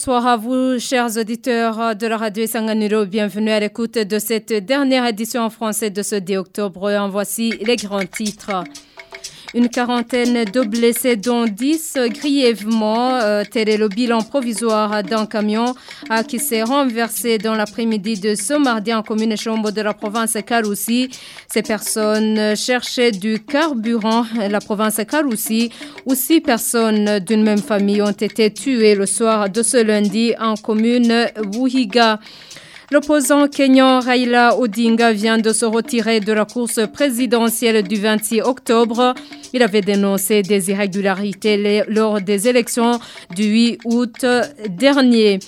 Bonsoir à vous, chers auditeurs de la radio Sanganiro. Bienvenue à l'écoute de cette dernière édition en français de ce 10 octobre. En voici les grands titres. Une quarantaine de blessés, dont 10 grièvement. Euh, tel est le bilan provisoire d'un camion euh, qui s'est renversé dans l'après-midi de ce mardi en commune Chombo de la province Karoussi. Ces personnes cherchaient du carburant. La province Karoussi, où six personnes d'une même famille ont été tuées le soir de ce lundi en commune Wuhiga. L'opposant kenyan Raila Odinga vient de se retirer de la course présidentielle du 26 octobre. Il avait dénoncé des irrégularités lors des élections du 8 août dernier.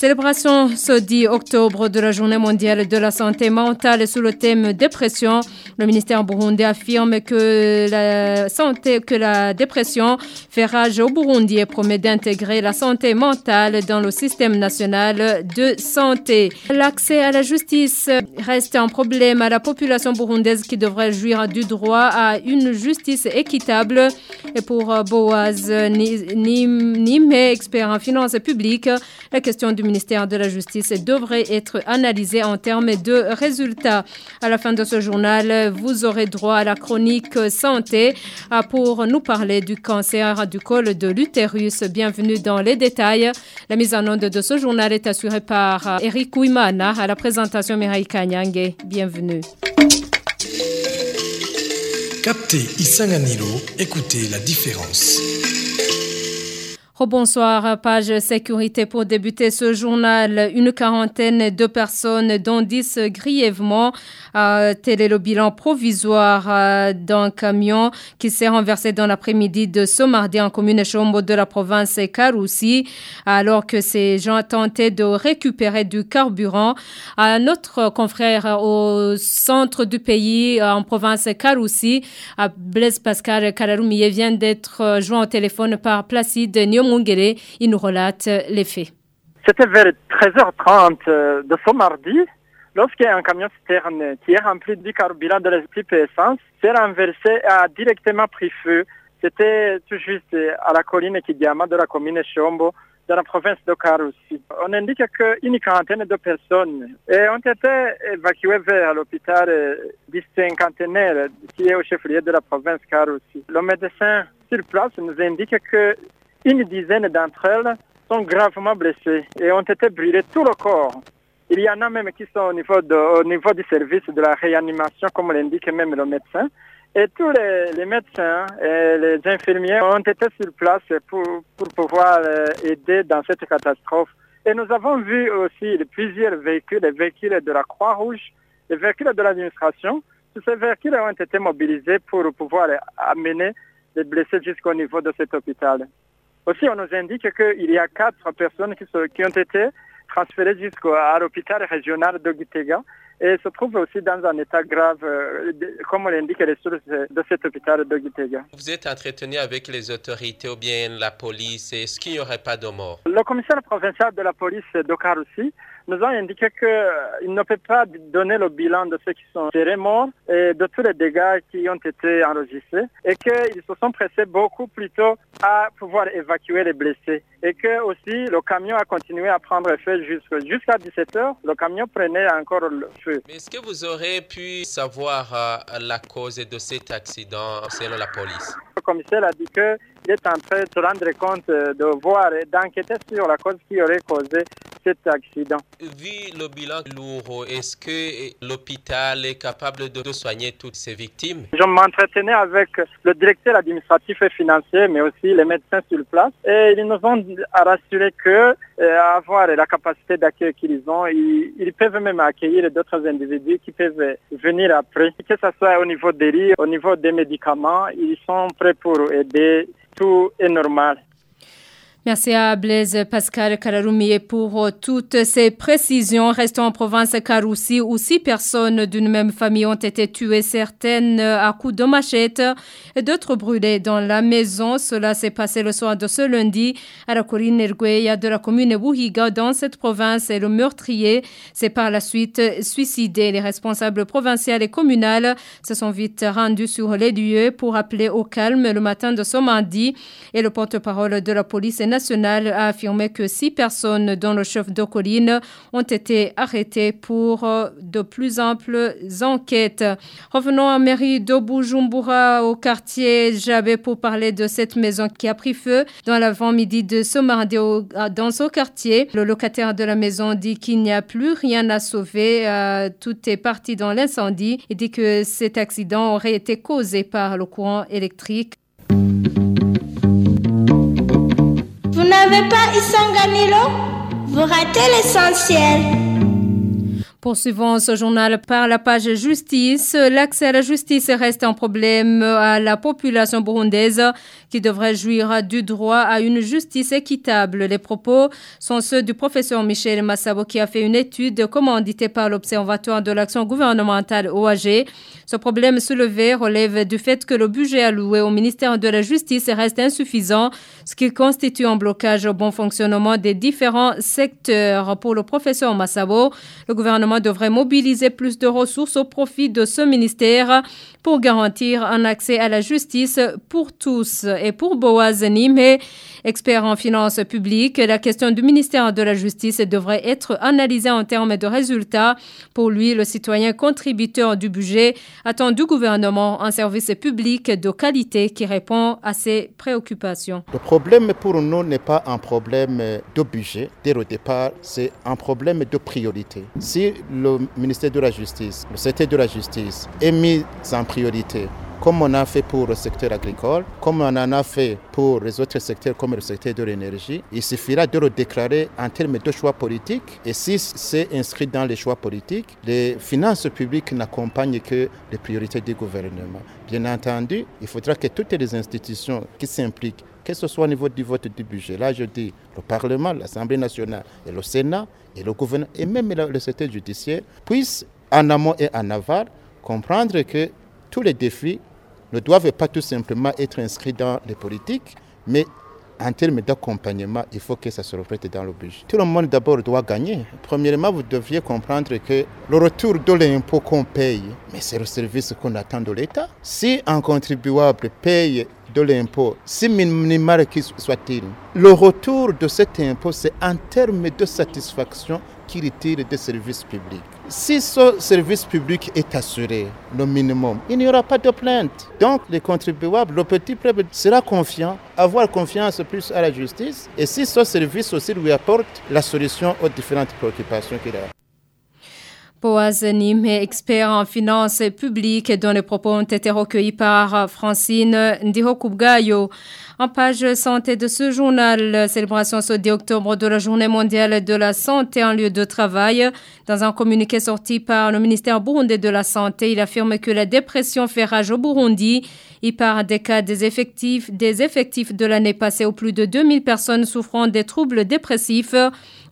Célébration ce 10 octobre de la journée mondiale de la santé mentale sous le thème dépression. Le ministère burundais affirme que la santé, que la dépression fait rage au Burundi et promet d'intégrer la santé mentale dans le système national de santé. L'accès à la justice reste un problème à la population burundaise qui devrait jouir du droit à une justice équitable. Et pour Boaz Nime, expert en finances publiques, la question du ministère de la Justice devrait être analysé en termes de résultats. À la fin de ce journal, vous aurez droit à la chronique santé pour nous parler du cancer du col de l'utérus. Bienvenue dans les détails. La mise en onde de ce journal est assurée par Eric Ouimana à la présentation Mireille Kanyange. Bienvenue. Captez Isanganilo, écoutez la différence. Bonsoir, page sécurité pour débuter ce journal. Une quarantaine de personnes, dont 10 grièvement. Euh, tel le bilan provisoire euh, d'un camion qui s'est renversé dans l'après-midi de ce mardi en commune Chombo de la province Karoussi, alors que ces gens tentaient de récupérer du carburant. Un autre confrère au centre du pays, en province Karoussi, Blaise Pascal Kararoumiye, vient d'être joint au téléphone par Placide Nyom Il nous relate les faits. C'était vers 13h30 de ce mardi, lorsqu'un camion citerne qui est rempli de carburant de la type essence s'est renversé et a directement pris feu. C'était tout juste à la colline Kidiama de la commune Chombo, dans la province de Karoussi. On indique qu'une quarantaine de personnes ont été évacuées vers l'hôpital du cinquantenaire qui est au chef-lieu de la province Karoussi. Le médecin sur place nous indique que une dizaine d'entre elles sont gravement blessées et ont été brûlées tout le corps. Il y en a même qui sont au niveau, de, au niveau du service de la réanimation, comme l'indique même le médecin. Et tous les, médecins et les infirmiers ont été sur place pour, pour pouvoir aider dans cette catastrophe. Et nous avons vu aussi plusieurs véhicules, les véhicules de la Croix-Rouge, les véhicules de l'administration. Tous ces véhicules ont été mobilisés pour pouvoir amener les blessés jusqu'au niveau de cet hôpital. Aussi, on nous indique qu'il y a quatre personnes qui, qui ont été transférées jusqu'à l'hôpital régional de Gitega et se trouvent aussi dans un état grave, comme l'indique les sources de cet hôpital de Gitega. Vous êtes entretenu avec les autorités ou bien la police, est-ce qu'il n'y aurait pas de mort? Le commissaire provincial de la police de Karoussi nous a indiqué qu'il ne peut pas donner le bilan de ceux qui sont morts et de tous les dégâts qui ont été enregistrés et qu'ils se sont pressés beaucoup plus tôt à pouvoir évacuer les blessés et que aussi le camion a continué à prendre feu jusqu'à 17h. Le camion prenait encore le feu. Est-ce que vous aurez pu savoir euh, la cause de cet accident selon la police? Le commissaire a dit qu'il est en train de se rendre compte de voir et d'enquêter sur la cause qui aurait causé cet accident. Vu le bilan lourd, est-ce que l'hôpital est capable de soigner toutes ces victimes? Je m'entretenais avec le directeur administratif et financier, mais aussi les médecins sur place. Et ils nous ont rassuré que avoir la capacité d'accueil qu'ils ont, ils, peuvent même accueillir d'autres individus qui peuvent venir après. Que ce soit au niveau des lits, au niveau des médicaments, ils sont prêts pour aider. Tout est normal. Merci à Blaise Pascal Kararoumier pour toutes ces précisions. Restons en province Karoussi où six personnes d'une même famille ont été tuées, certaines à coups de machette et d'autres brûlées dans la maison. Cela s'est passé le soir de ce lundi à la colline Ergueya de la commune Wuhiga dans cette province et le meurtrier s'est par la suite suicidé. Les responsables provinciaux et communaux se sont vite rendus sur les lieux pour appeler au calme le matin de ce mardi et le porte-parole de la police a affirmé que six personnes, dont le chef de colline, ont été arrêtées pour euh, de plus amples enquêtes. Revenons à mairie de Bujumbura, au quartier Jabé, pour parler de cette maison qui a pris feu dans l'avant-midi de ce mardi dans ce quartier. Le locataire de la maison dit qu'il n'y a plus rien à sauver. Euh, tout est parti dans l'incendie. Il dit que cet accident aurait été causé par le courant électrique. N'avez pas Isanganilo Vous ratez l'essentiel. Poursuivons ce journal par la page justice. L'accès à la justice reste un problème à la population burundaise qui devrait jouir du droit à une justice équitable. Les propos sont ceux du professeur Michel Massabo qui a fait une étude commanditée par l'Observatoire de l'action gouvernementale OAG. Ce problème soulevé relève du fait que le budget alloué au ministère de la Justice reste insuffisant, ce qui constitue un blocage au bon fonctionnement des différents secteurs. Pour le professeur Massabo, le gouvernement devrait mobiliser plus de ressources au profit de ce ministère pour garantir un accès à la justice pour tous. Et pour Boaz Nime, expert en finances publiques, la question du ministère de la Justice devrait être analysée en termes de résultats. Pour lui, le citoyen contributeur du budget attend du gouvernement un service public de qualité qui répond à ses préoccupations. Le problème pour nous n'est pas un problème de budget dès le départ, c'est un problème de priorité. Si le ministère de la Justice, le secteur de la justice est mis en priorité comme on a fait pour le secteur agricole, comme on en a fait pour les autres secteurs comme le secteur de l'énergie, il suffira de le déclarer en termes de choix politiques. Et si c'est inscrit dans les choix politiques, les finances publiques n'accompagnent que les priorités du gouvernement. Bien entendu, il faudra que toutes les institutions qui s'impliquent que ce soit au niveau du vote du budget, là je dis le Parlement, l'Assemblée nationale et le Sénat et le gouvernement et même le secteur judiciaire, puissent en amont et en aval comprendre que tous les défis ne doivent pas tout simplement être inscrits dans les politiques, mais en termes d'accompagnement, il faut que ça se reflète dans le budget. Tout le monde d'abord doit gagner. Premièrement, vous deviez comprendre que le retour de l'impôt qu'on paye, mais c'est le service qu'on attend de l'État. Si un contribuable paye de l'impôt, si minimal qu'il soit-il, le retour de cet impôt, c'est en termes de satisfaction qu'il retire des services publics. Si ce service public est assuré, le minimum, il n'y aura pas de plainte. Donc, les contribuables, le petit peuple sera confiant, avoir confiance plus à la justice. Et si ce service aussi lui apporte la solution aux différentes préoccupations qu'il a. Boaz Nîmes, expert en finances publiques, dont les propos ont été recueillis par Francine Ndihokubgayo. En page santé de ce journal, célébration ce 10 octobre de la journée mondiale de la santé en lieu de travail. Dans un communiqué sorti par le ministère burundais de la Santé, il affirme que la dépression fait rage au Burundi. Il part des cas des effectifs, des effectifs de l'année passée où plus de 2000 personnes souffrant des troubles dépressifs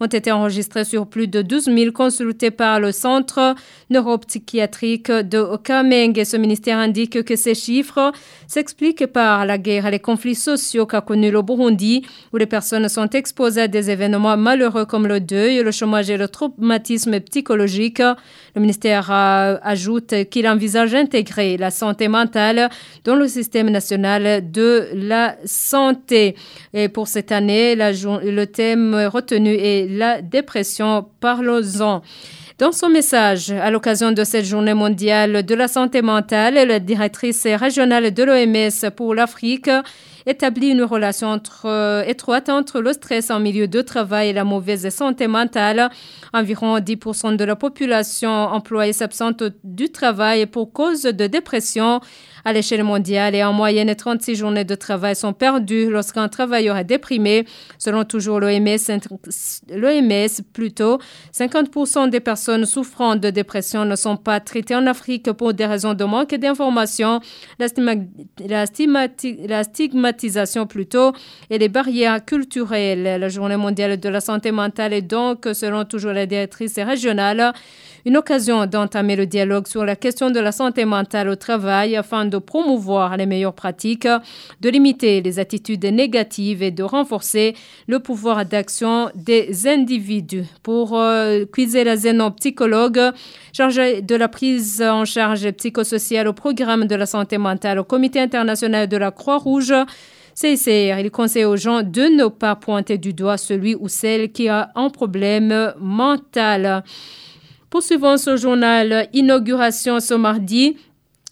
ont été enregistrés sur plus de 12 000 consultés par le centre neuropsychiatrique de Kameng. Ce ministère indique que ces chiffres s'expliquent par la guerre et les conflits sociaux qu'a connu le Burundi, où les personnes sont exposées à des événements malheureux comme le deuil, le chômage et le traumatisme psychologique. Le ministère ajoute qu'il envisage d'intégrer la santé mentale dans le système national de la santé. Et pour cette année, le thème retenu est la dépression. Parlons-en. Dans son message à l'occasion de cette journée mondiale de la santé mentale, la directrice régionale de l'OMS pour l'Afrique établit une relation entre, étroite entre le stress en milieu de travail et la mauvaise santé mentale. Environ 10% de la population employée s'absente du travail pour cause de dépression à l'échelle mondiale et en moyenne 36 journées de travail sont perdues lorsqu'un travailleur est déprimé. Selon toujours l'OMS, plutôt, 50% des personnes souffrant de dépression ne sont pas traitées en Afrique pour des raisons de manque d'information, la, la et les barrières culturelles. La journée mondiale de la santé mentale est donc, selon toujours la directrice régionale, une occasion d'entamer le dialogue sur la question de la santé mentale au travail afin de promouvoir les meilleures pratiques, de limiter les attitudes négatives et de renforcer le pouvoir d'action des individus. Pour euh, la Zeno, psychologue chargé de la prise en charge psychosociale au programme de la santé mentale au Comité international de la Croix-Rouge, CICR, il conseille aux gens de ne pas pointer du doigt celui ou celle qui a un problème mental. Poursuivons ce journal, inauguration ce mardi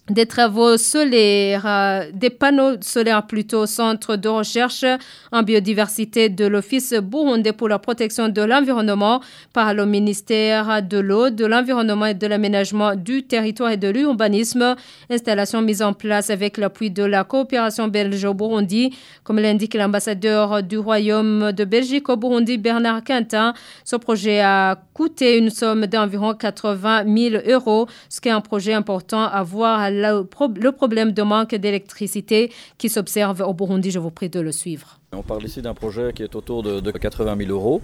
des travaux solaires, euh, des panneaux solaires plutôt centre de recherche en biodiversité de l'Office burundais pour la protection de l'environnement par le ministère de l'eau, de l'environnement et de l'aménagement du territoire et de l'urbanisme. Installation mise en place avec l'appui de la coopération belge au Burundi, comme l'indique l'ambassadeur du Royaume de Belgique au Burundi, Bernard Quintin. Ce projet a coûté une somme d'environ 80 000 euros, ce qui est un projet important à voir le problème de manque d'électricité qui s'observe au Burundi. Je vous prie de le suivre. On parle ici d'un projet qui est autour de, 80 000 euros,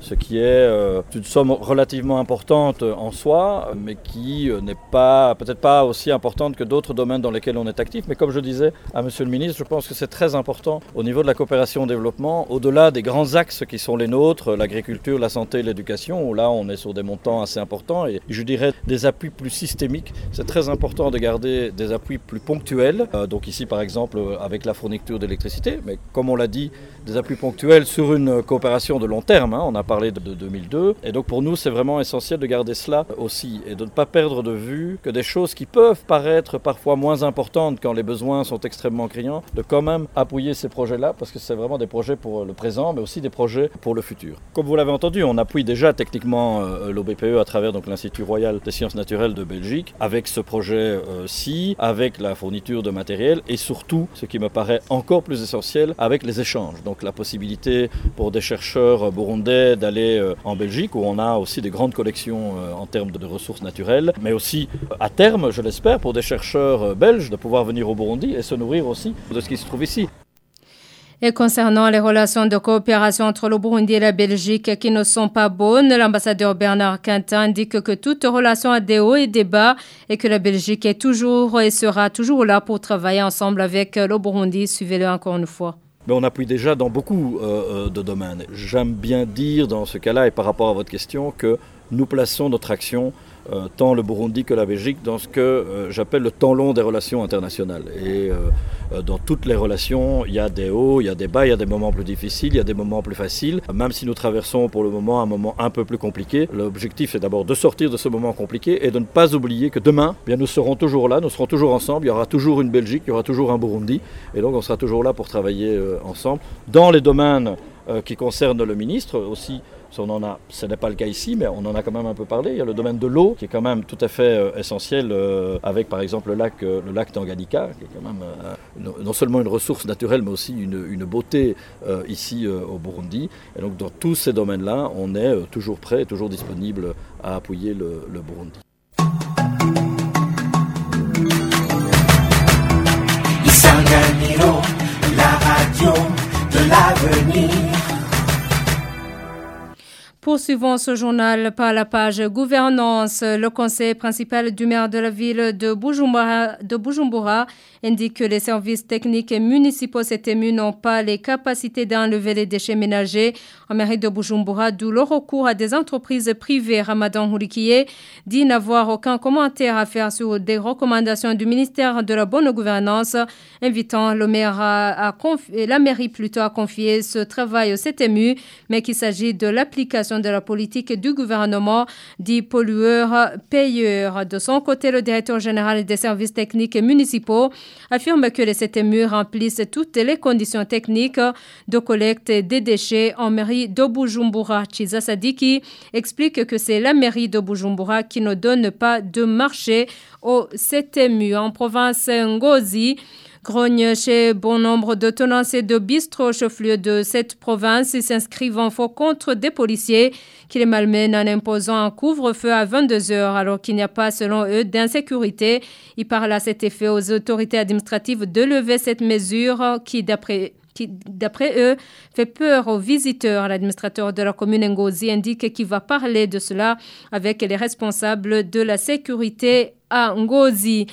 ce qui est euh, une somme relativement importante en soi, mais qui euh, n'est pas peut-être pas aussi importante que d'autres domaines dans lesquels on est actif. Mais comme je disais à Monsieur le Ministre, je pense que c'est très important au niveau de la coopération au développement, au-delà des grands axes qui sont les nôtres, l'agriculture, la santé, l'éducation, où là on est sur des montants assez importants et je dirais des appuis plus systémiques. C'est très important de garder des appuis plus ponctuels. Euh, donc ici par exemple avec la fourniture d'électricité, mais comme on l'a dit, des appuis ponctuels sur une coopération de long terme. Hein. On a parlé de 2002. Et donc pour nous, c'est vraiment essentiel de garder cela aussi et de ne pas perdre de vue que des choses qui peuvent paraître parfois moins importantes quand les besoins sont extrêmement criants, de quand même appuyer ces projets-là parce que c'est vraiment des projets pour le présent, mais aussi des projets pour le futur. Comme vous l'avez entendu, on appuie déjà techniquement euh, l'OBPE à travers l'Institut royal des sciences naturelles de Belgique avec ce projet-ci, avec la fourniture de matériel et surtout, ce qui me paraît encore plus essentiel, avec les échanges donc la possibilité pour des chercheurs burundais d'aller euh, en Belgique, où on a aussi des grandes collections euh, en termes de ressources naturelles, mais aussi à terme, je l'espère, pour des chercheurs euh, belges de pouvoir venir au Burundi et se nourrir aussi de ce qui se trouve ici. Et concernant les relations de coopération entre le Burundi et la Belgique qui ne sont pas bonnes, l'ambassadeur Bernard Quintin indique que toute relation a des hauts et des bas et que la Belgique est toujours et sera toujours là pour travailler ensemble avec le Burundi. Suivez-le encore une fois mais on appuie déjà dans beaucoup euh, euh, de domaines. J'aime bien dire dans ce cas-là, et par rapport à votre question, que nous plaçons notre action euh, tant le Burundi que la Belgique, dans ce que euh, j'appelle le temps long des relations internationales. Et euh, dans toutes les relations, il y a des hauts, il y a des bas, il y a des moments plus difficiles, il y a des moments plus faciles. Même si nous traversons pour le moment un moment un peu plus compliqué, l'objectif est d'abord de sortir de ce moment compliqué et de ne pas oublier que demain, eh bien, nous serons toujours là, nous serons toujours ensemble, il y aura toujours une Belgique, il y aura toujours un Burundi, et donc on sera toujours là pour travailler ensemble dans les domaines qui concernent le ministre, aussi on en a, ce n'est pas le cas ici, mais on en a quand même un peu parlé. Il y a le domaine de l'eau qui est quand même tout à fait euh, essentiel euh, avec par exemple le lac, euh, le lac Tanganyika, qui est quand même non seulement une ressource naturelle, mais aussi une, beauté ici au Burundi. Et donc dans tous ces domaines-là, on est toujours prêt et toujours disponible à appuyer le, le Burundi. la radio de l'avenir. Poursuivons ce journal par la page gouvernance. Le conseil principal du maire de la ville de Bujumbura, indique que les services techniques et municipaux cet ému n'ont pas les capacités d'enlever les déchets ménagers en mairie de Bujumbura, d'où le recours à des entreprises privées. Ramadan Hourikiye dit n'avoir aucun commentaire à faire sur des recommandations du ministère de la bonne gouvernance, invitant le maire à, la mairie plutôt à confier ce travail au CTMU, mais qu'il s'agit de l'application de la politique du gouvernement dit pollueur-payeur. De son côté, le directeur général des services techniques municipaux affirme que les CTMU remplissent toutes les conditions techniques de collecte des déchets en mairie de Bujumbura. Chiza explique que c'est la mairie de Bujumbura qui ne donne pas de marché au CTMU. En province Ngozi, Grogne chez bon nombre de tenanciers de bistrot chef-lieu de cette province. Ils s'inscrivent en faux contre des policiers qui les malmènent en imposant un couvre-feu à 22 heures alors qu'il n'y a pas, selon eux, d'insécurité. Ils parlent à cet effet aux autorités administratives de lever cette mesure qui, d'après qui, d'après eux, fait peur aux visiteurs. L'administrateur de la commune Ngozi indique qu'il va parler de cela avec les responsables de la sécurité à Ngozi.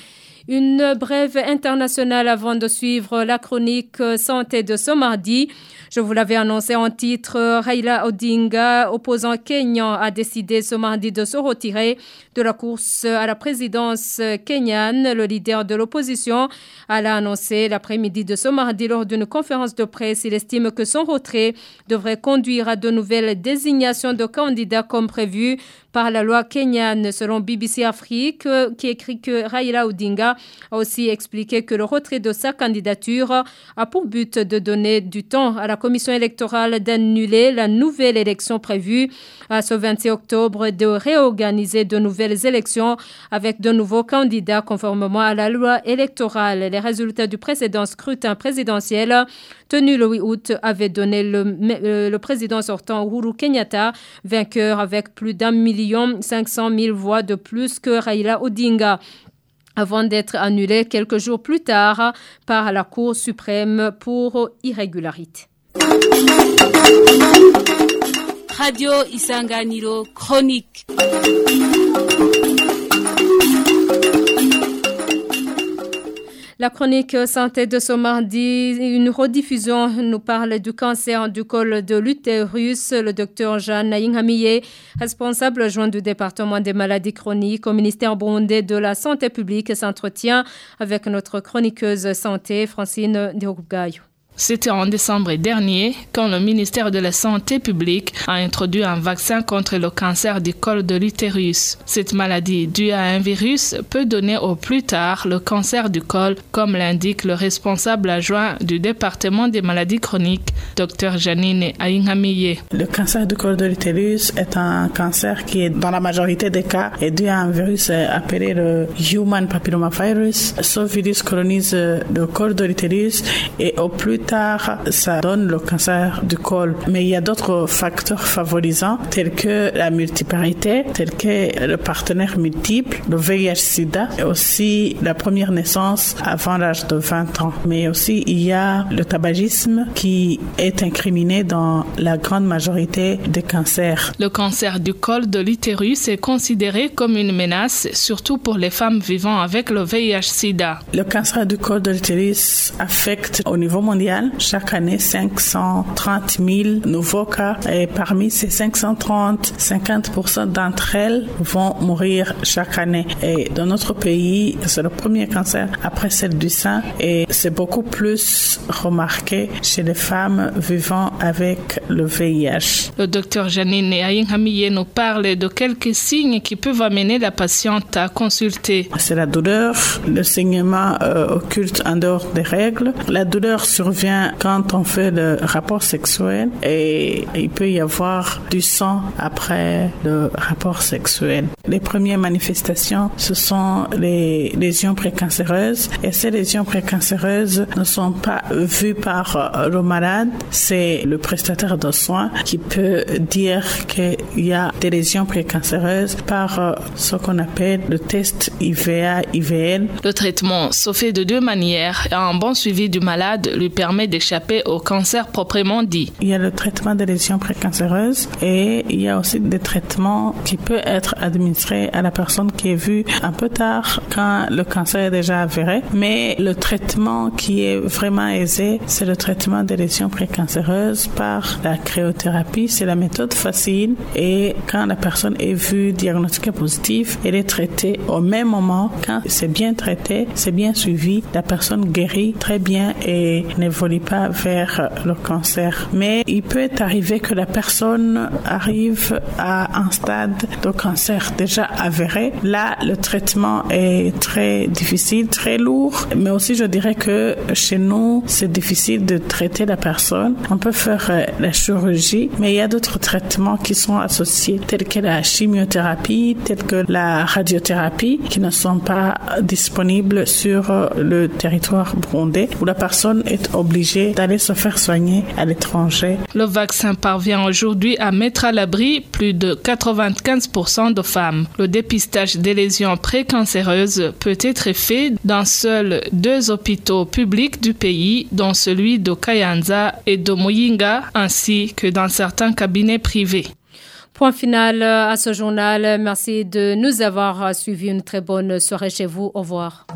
Une brève internationale avant de suivre la chronique santé de ce mardi. Je vous l'avais annoncé en titre, Raila Odinga, opposant kenyan, a décidé ce mardi de se retirer de la course à la présidence kenyane. Le leader de l'opposition a annoncé l'après-midi de ce mardi lors d'une conférence de presse. Il estime que son retrait devrait conduire à de nouvelles désignations de candidats comme prévu par la loi kenyane. Selon BBC Afrique, qui écrit que Raila Odinga a aussi expliqué que le retrait de sa candidature a pour but de donner du temps à la commission électorale d'annuler la nouvelle élection prévue à ce 26 octobre, de réorganiser de nouvelles élections avec de nouveaux candidats conformément à la loi électorale. Les résultats du précédent scrutin présidentiel tenu le 8 août avaient donné le, euh, le président sortant Uhuru Kenyatta vainqueur avec plus d'un million cinq cent mille voix de plus que Raila Odinga avant d'être annulé quelques jours plus tard par la Cour suprême pour irrégularité. Radio Isanganiro Chronique. La chronique santé de ce mardi, une rediffusion nous parle du cancer du col de l'utérus. Le docteur Jeanne Naïng responsable adjoint du département des maladies chroniques au ministère burundais de la Santé publique, s'entretient avec notre chroniqueuse santé, Francine Derougayo. C'était en décembre dernier quand le ministère de la Santé publique a introduit un vaccin contre le cancer du col de l'utérus. Cette maladie due à un virus peut donner au plus tard le cancer du col, comme l'indique le responsable adjoint du département des maladies chroniques, Dr Janine Aïngamiye. Le cancer du col de l'utérus est un cancer qui dans la majorité des cas est dû à un virus appelé le Human Papillomavirus. Ce virus colonise le col de l'utérus et au plus tard, ça donne le cancer du col. Mais il y a d'autres facteurs favorisants, tels que la multiparité, tels que le partenaire multiple, le VIH-Sida, et aussi la première naissance avant l'âge de 20 ans. Mais aussi, il y a le tabagisme qui est incriminé dans la grande majorité des cancers. Le cancer du col de l'utérus est considéré comme une menace, surtout pour les femmes vivant avec le VIH-Sida. Le cancer du col de l'utérus affecte au niveau mondial chaque année 530 000 nouveaux cas et parmi ces 530, 50% d'entre elles vont mourir chaque année. Et dans notre pays, c'est le premier cancer après celle du sein et c'est beaucoup plus remarqué chez les femmes vivant avec le VIH. Le docteur Janine Aïnhamie nous parle de quelques signes qui peuvent amener la patiente à consulter. C'est la douleur, le saignement euh, occulte en dehors des règles. La douleur quand on fait le rapport sexuel et il peut y avoir du sang après le rapport sexuel. Les premières manifestations, ce sont les lésions précancéreuses et ces lésions précancéreuses ne sont pas vues par le malade, c'est le prestataire de soins qui peut dire qu'il y a des lésions précancéreuses par ce qu'on appelle le test IVA-IVL. Le traitement se fait de deux manières un bon suivi du malade lui permet d'échapper au cancer proprement dit. Il y a le traitement des lésions précancéreuses et il y a aussi des traitements qui peuvent être administrés à la personne qui est vue un peu tard quand le cancer est déjà avéré. Mais le traitement qui est vraiment aisé, c'est le traitement des lésions précancéreuses par la cryothérapie. C'est la méthode facile et quand la personne est vue diagnostiquée positive, elle est traitée au même moment. Quand c'est bien traité, c'est bien suivi, la personne guérit très bien et pas vers le cancer. Mais il peut arriver que la personne arrive à un stade de cancer déjà avéré. Là, le traitement est très difficile, très lourd. Mais aussi, je dirais que chez nous, c'est difficile de traiter la personne. On peut faire euh, la chirurgie, mais il y a d'autres traitements qui sont associés, tels que la chimiothérapie, tels que la radiothérapie, qui ne sont pas disponibles sur euh, le territoire burundais, où la personne est obligée d'aller se faire soigner à l'étranger. Le vaccin parvient aujourd'hui à mettre à l'abri plus de 95% de femmes. Le dépistage des lésions précancéreuses peut être fait dans seuls deux hôpitaux publics du pays, dont celui de Kayanza et de Muyinga, ainsi que dans certains cabinets privés. Point final à ce journal. Merci de nous avoir suivis. Une très bonne soirée chez vous. Au revoir.